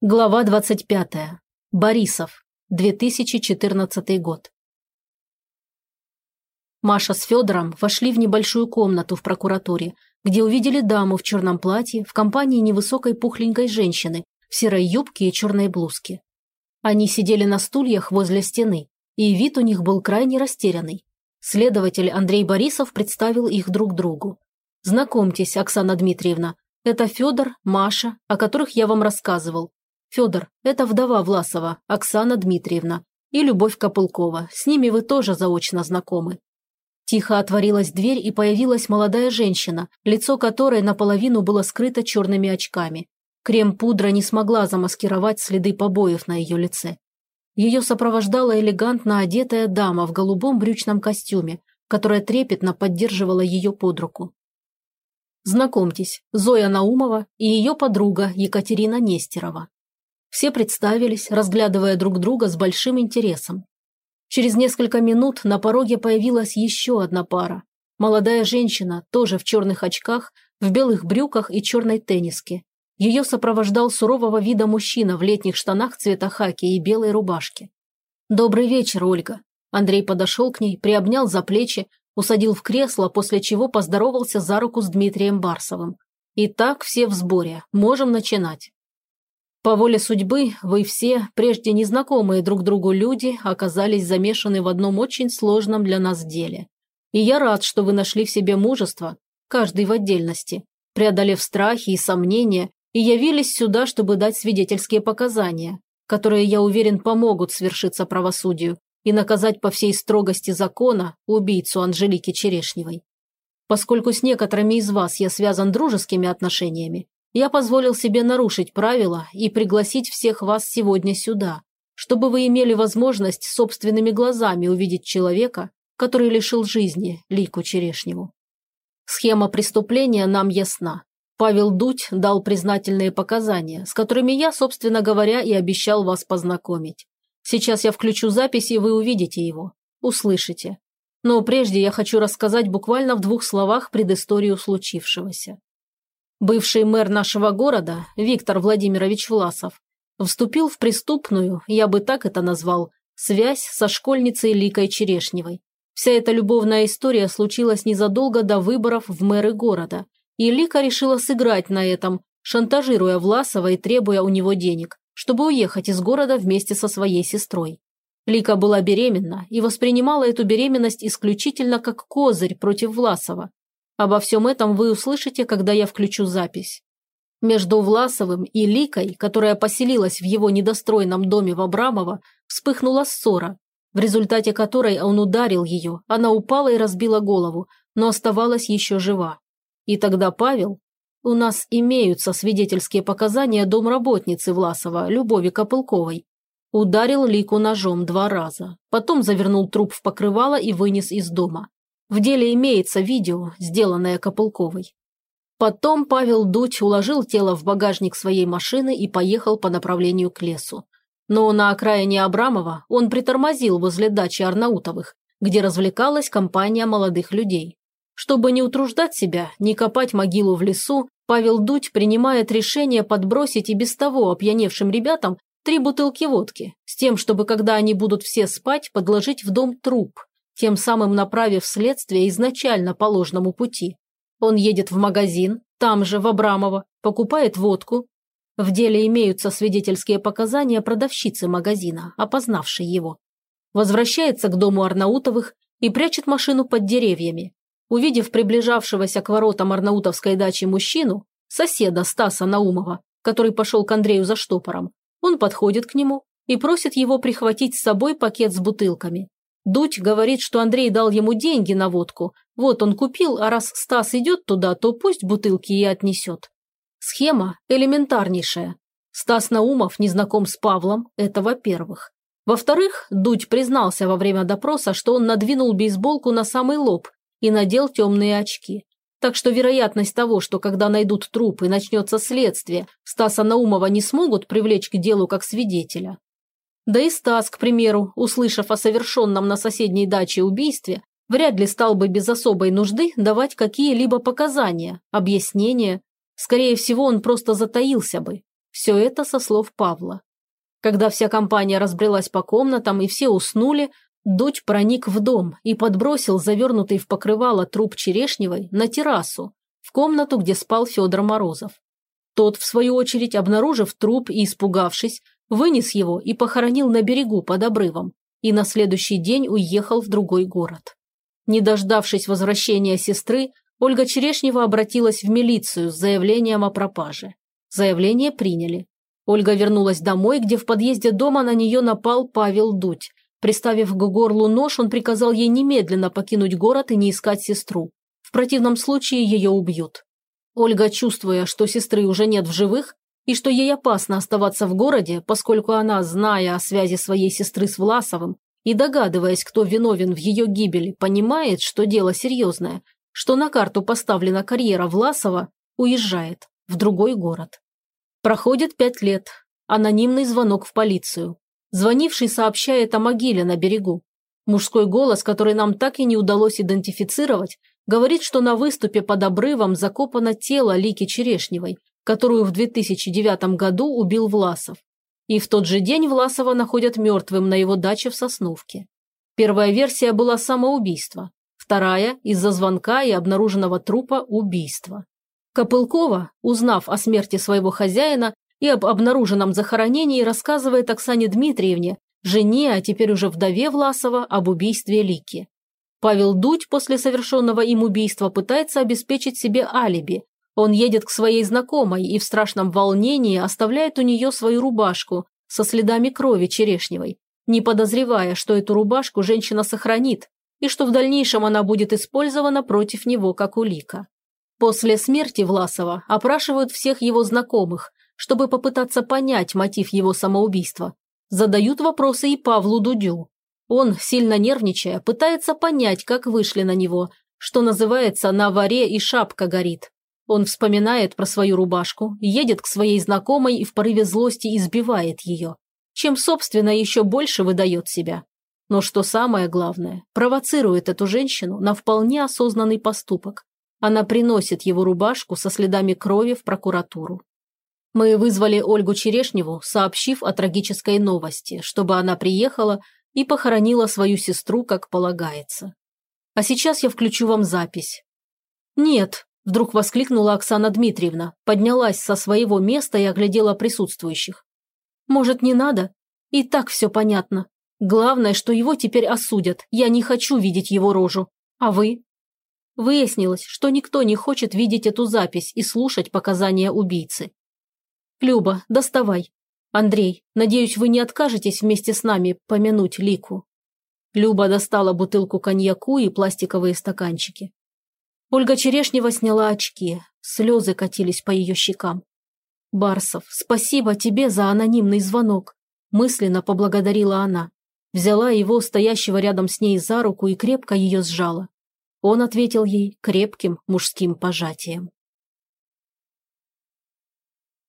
Глава 25. Борисов. 2014 год. Маша с Федором вошли в небольшую комнату в прокуратуре, где увидели даму в черном платье в компании невысокой пухленькой женщины в серой юбке и черной блузке. Они сидели на стульях возле стены, и вид у них был крайне растерянный. Следователь Андрей Борисов представил их друг другу. «Знакомьтесь, Оксана Дмитриевна, это Федор, Маша, о которых я вам рассказывал, Федор, это вдова Власова, Оксана Дмитриевна, и Любовь Копылкова, с ними вы тоже заочно знакомы. Тихо отворилась дверь и появилась молодая женщина, лицо которой наполовину было скрыто черными очками. Крем-пудра не смогла замаскировать следы побоев на ее лице. Ее сопровождала элегантно одетая дама в голубом брючном костюме, которая трепетно поддерживала ее под руку. Знакомьтесь, Зоя Наумова и ее подруга Екатерина Нестерова. Все представились, разглядывая друг друга с большим интересом. Через несколько минут на пороге появилась еще одна пара. Молодая женщина, тоже в черных очках, в белых брюках и черной тенниске. Ее сопровождал сурового вида мужчина в летних штанах цвета хаки и белой рубашке. «Добрый вечер, Ольга». Андрей подошел к ней, приобнял за плечи, усадил в кресло, после чего поздоровался за руку с Дмитрием Барсовым. «Итак, все в сборе. Можем начинать». По воле судьбы вы все, прежде незнакомые друг другу люди, оказались замешаны в одном очень сложном для нас деле. И я рад, что вы нашли в себе мужество, каждый в отдельности, преодолев страхи и сомнения, и явились сюда, чтобы дать свидетельские показания, которые, я уверен, помогут свершиться правосудию и наказать по всей строгости закона убийцу Анжелики Черешневой. Поскольку с некоторыми из вас я связан дружескими отношениями, я позволил себе нарушить правила и пригласить всех вас сегодня сюда, чтобы вы имели возможность собственными глазами увидеть человека, который лишил жизни Лику Черешневу. Схема преступления нам ясна. Павел Дудь дал признательные показания, с которыми я, собственно говоря, и обещал вас познакомить. Сейчас я включу запись, и вы увидите его. Услышите. Но прежде я хочу рассказать буквально в двух словах предысторию случившегося. Бывший мэр нашего города, Виктор Владимирович Власов, вступил в преступную, я бы так это назвал, связь со школьницей Ликой Черешневой. Вся эта любовная история случилась незадолго до выборов в мэры города, и Лика решила сыграть на этом, шантажируя Власова и требуя у него денег, чтобы уехать из города вместе со своей сестрой. Лика была беременна и воспринимала эту беременность исключительно как козырь против Власова, Обо всем этом вы услышите, когда я включу запись. Между Власовым и Ликой, которая поселилась в его недостроенном доме в Абрамово, вспыхнула ссора, в результате которой он ударил ее, она упала и разбила голову, но оставалась еще жива. И тогда Павел... У нас имеются свидетельские показания домработницы Власова, Любови Копылковой. Ударил Лику ножом два раза, потом завернул труп в покрывало и вынес из дома. В деле имеется видео, сделанное Копылковой. Потом Павел Дудь уложил тело в багажник своей машины и поехал по направлению к лесу. Но на окраине Абрамова он притормозил возле дачи Арнаутовых, где развлекалась компания молодых людей. Чтобы не утруждать себя, не копать могилу в лесу, Павел Дудь принимает решение подбросить и без того опьяневшим ребятам три бутылки водки, с тем, чтобы когда они будут все спать, подложить в дом труп, тем самым направив следствие изначально по ложному пути. Он едет в магазин, там же, в Абрамово, покупает водку. В деле имеются свидетельские показания продавщицы магазина, опознавшей его. Возвращается к дому Арнаутовых и прячет машину под деревьями. Увидев приближавшегося к воротам Арнаутовской дачи мужчину, соседа Стаса Наумова, который пошел к Андрею за штопором, он подходит к нему и просит его прихватить с собой пакет с бутылками. Дудь говорит, что Андрей дал ему деньги на водку. Вот он купил, а раз Стас идет туда, то пусть бутылки и отнесет. Схема элементарнейшая. Стас Наумов не знаком с Павлом, это во-первых. Во-вторых, Дудь признался во время допроса, что он надвинул бейсболку на самый лоб и надел темные очки. Так что вероятность того, что когда найдут труп и начнется следствие, Стаса Наумова не смогут привлечь к делу как свидетеля, да и Стас, к примеру, услышав о совершенном на соседней даче убийстве, вряд ли стал бы без особой нужды давать какие-либо показания, объяснения. Скорее всего, он просто затаился бы. Все это со слов Павла. Когда вся компания разбрелась по комнатам и все уснули, Дудь проник в дом и подбросил завернутый в покрывало труп Черешневой на террасу, в комнату, где спал Федор Морозов. Тот, в свою очередь, обнаружив труп и испугавшись, вынес его и похоронил на берегу под обрывом, и на следующий день уехал в другой город. Не дождавшись возвращения сестры, Ольга Черешнева обратилась в милицию с заявлением о пропаже. Заявление приняли. Ольга вернулась домой, где в подъезде дома на нее напал Павел Дудь. Приставив к горлу нож, он приказал ей немедленно покинуть город и не искать сестру. В противном случае ее убьют. Ольга, чувствуя, что сестры уже нет в живых, и что ей опасно оставаться в городе, поскольку она, зная о связи своей сестры с Власовым и догадываясь, кто виновен в ее гибели, понимает, что дело серьезное, что на карту поставлена карьера Власова, уезжает в другой город. Проходит пять лет. Анонимный звонок в полицию. Звонивший сообщает о могиле на берегу. Мужской голос, который нам так и не удалось идентифицировать, Говорит, что на выступе под обрывом закопано тело Лики Черешневой, которую в 2009 году убил Власов. И в тот же день Власова находят мертвым на его даче в Сосновке. Первая версия была самоубийство, вторая – из-за звонка и обнаруженного трупа – убийство. Копылкова, узнав о смерти своего хозяина и об обнаруженном захоронении, рассказывает Оксане Дмитриевне, жене, а теперь уже вдове Власова, об убийстве Лики. Павел Дудь после совершенного им убийства пытается обеспечить себе алиби. Он едет к своей знакомой и в страшном волнении оставляет у нее свою рубашку со следами крови черешневой, не подозревая, что эту рубашку женщина сохранит и что в дальнейшем она будет использована против него как улика. После смерти Власова опрашивают всех его знакомых, чтобы попытаться понять мотив его самоубийства. Задают вопросы и Павлу Дудю. Он, сильно нервничая, пытается понять, как вышли на него, что называется «на варе и шапка горит». Он вспоминает про свою рубашку, едет к своей знакомой и в порыве злости избивает ее, чем, собственно, еще больше выдает себя. Но что самое главное, провоцирует эту женщину на вполне осознанный поступок. Она приносит его рубашку со следами крови в прокуратуру. Мы вызвали Ольгу Черешневу, сообщив о трагической новости, чтобы она приехала и похоронила свою сестру, как полагается. А сейчас я включу вам запись. Нет, вдруг воскликнула Оксана Дмитриевна, поднялась со своего места и оглядела присутствующих. Может, не надо? И так все понятно. Главное, что его теперь осудят. Я не хочу видеть его рожу. А вы? Выяснилось, что никто не хочет видеть эту запись и слушать показания убийцы. «Люба, доставай. «Андрей, надеюсь, вы не откажетесь вместе с нами помянуть Лику?» Люба достала бутылку коньяку и пластиковые стаканчики. Ольга Черешнева сняла очки, слезы катились по ее щекам. «Барсов, спасибо тебе за анонимный звонок», – мысленно поблагодарила она. Взяла его, стоящего рядом с ней, за руку и крепко ее сжала. Он ответил ей крепким мужским пожатием.